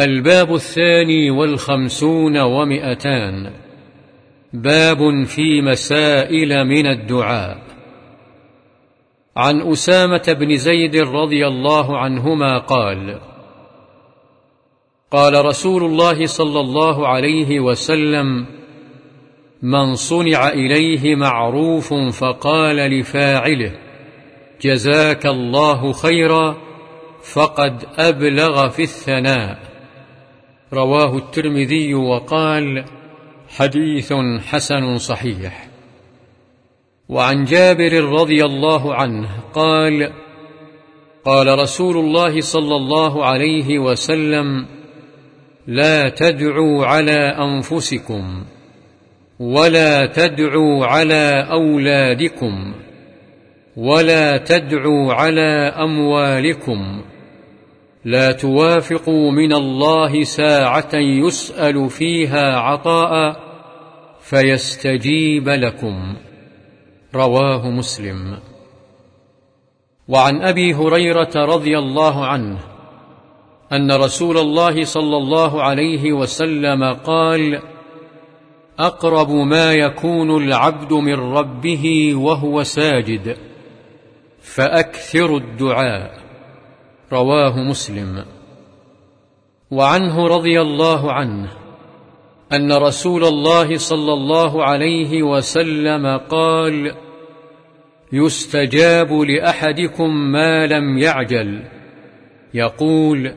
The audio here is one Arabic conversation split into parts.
الباب الثاني والخمسون ومئتان. باب في مسائل من الدعاء. عن أسامة بن زيد رضي الله عنهما قال قال رسول الله صلى الله عليه وسلم من صنع إليه معروف فقال لفاعله جزاك الله خيرا فقد أبلغ في الثناء. رواه الترمذي وقال حديث حسن صحيح. وعن جابر رضي الله عنه قال قال رسول الله صلى الله عليه وسلم لا تدعوا على أنفسكم ولا تدعوا على أولادكم ولا تدعوا على أموالكم لا توافقوا من الله ساعة يسأل فيها عطاء فيستجيب لكم. رواه مسلم. وعن أبي هريرة رضي الله عنه أن رسول الله صلى الله عليه وسلم قال أقرب ما يكون العبد من ربه وهو ساجد فأكثر الدعاء. رواه مسلم. وعنه رضي الله عنه أن رسول الله صلى الله عليه وسلم قال يستجاب لأحدكم ما لم يعجل. يقول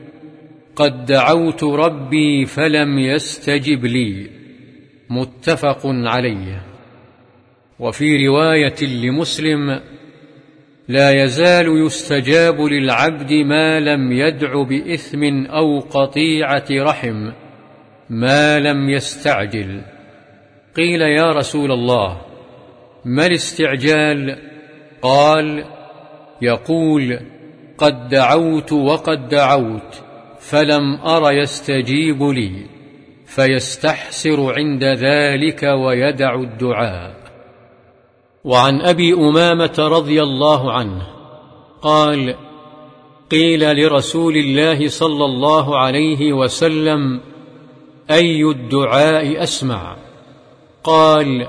قد دعوت ربي فلم يستجب لي. متفق عليه. وفي رواية لمسلم لا يزال يستجاب للعبد ما لم يدع بإثم أو قطيعة رحم ما لم يستعجل. قيل يا رسول الله ما الاستعجال؟ قال يقول قد دعوت وقد دعوت فلم أر يستجيب لي فيستحسر عند ذلك ويدع الدعاء. وعن أبي أمامة رضي الله عنه قال قيل لرسول الله صلى الله عليه وسلم أي الدعاء أسمع؟ قال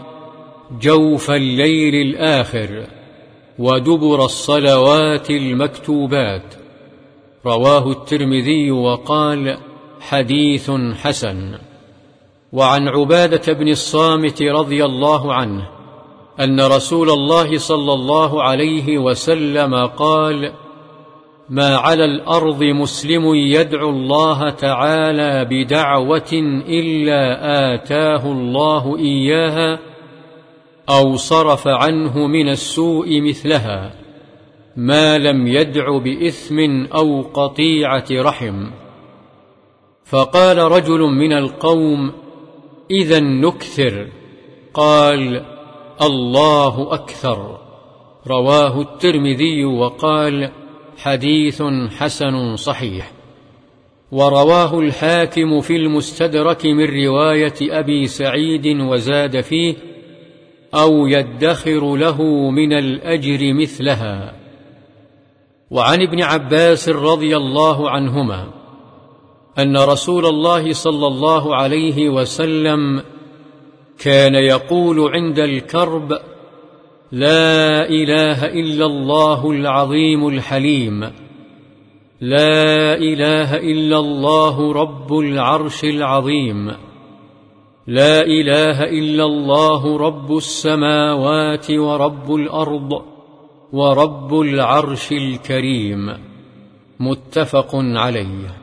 جوف الليل الآخر ودبر الصلوات المكتوبات. رواه الترمذي وقال حديث حسن. وعن عبادة بن الصامت رضي الله عنه أن رسول الله صلى الله عليه وسلم قال ما على الأرض مسلم يدعو الله تعالى بدعوة إلا آتاه الله إياها أو صرف عنه من السوء مثلها ما لم يدع بإثم أو قطيعة رحم. فقال رجل من القوم إذا نكثر. قال الله أكثر. رواه الترمذي وقال حديث حسن صحيح. ورواه الحاكم في المستدرك من رواية أبي سعيد وزاد فيه أو يدخر له من الأجر مثلها. وعن ابن عباس رضي الله عنهما أن رسول الله صلى الله عليه وسلم كان يقول عند الكرب لا إله إلا الله العظيم الحليم. لا إله إلا الله رب العرش العظيم. لا إله إلا الله رب السماوات ورب الأرض ورب العرش الكريم. متفق عليه.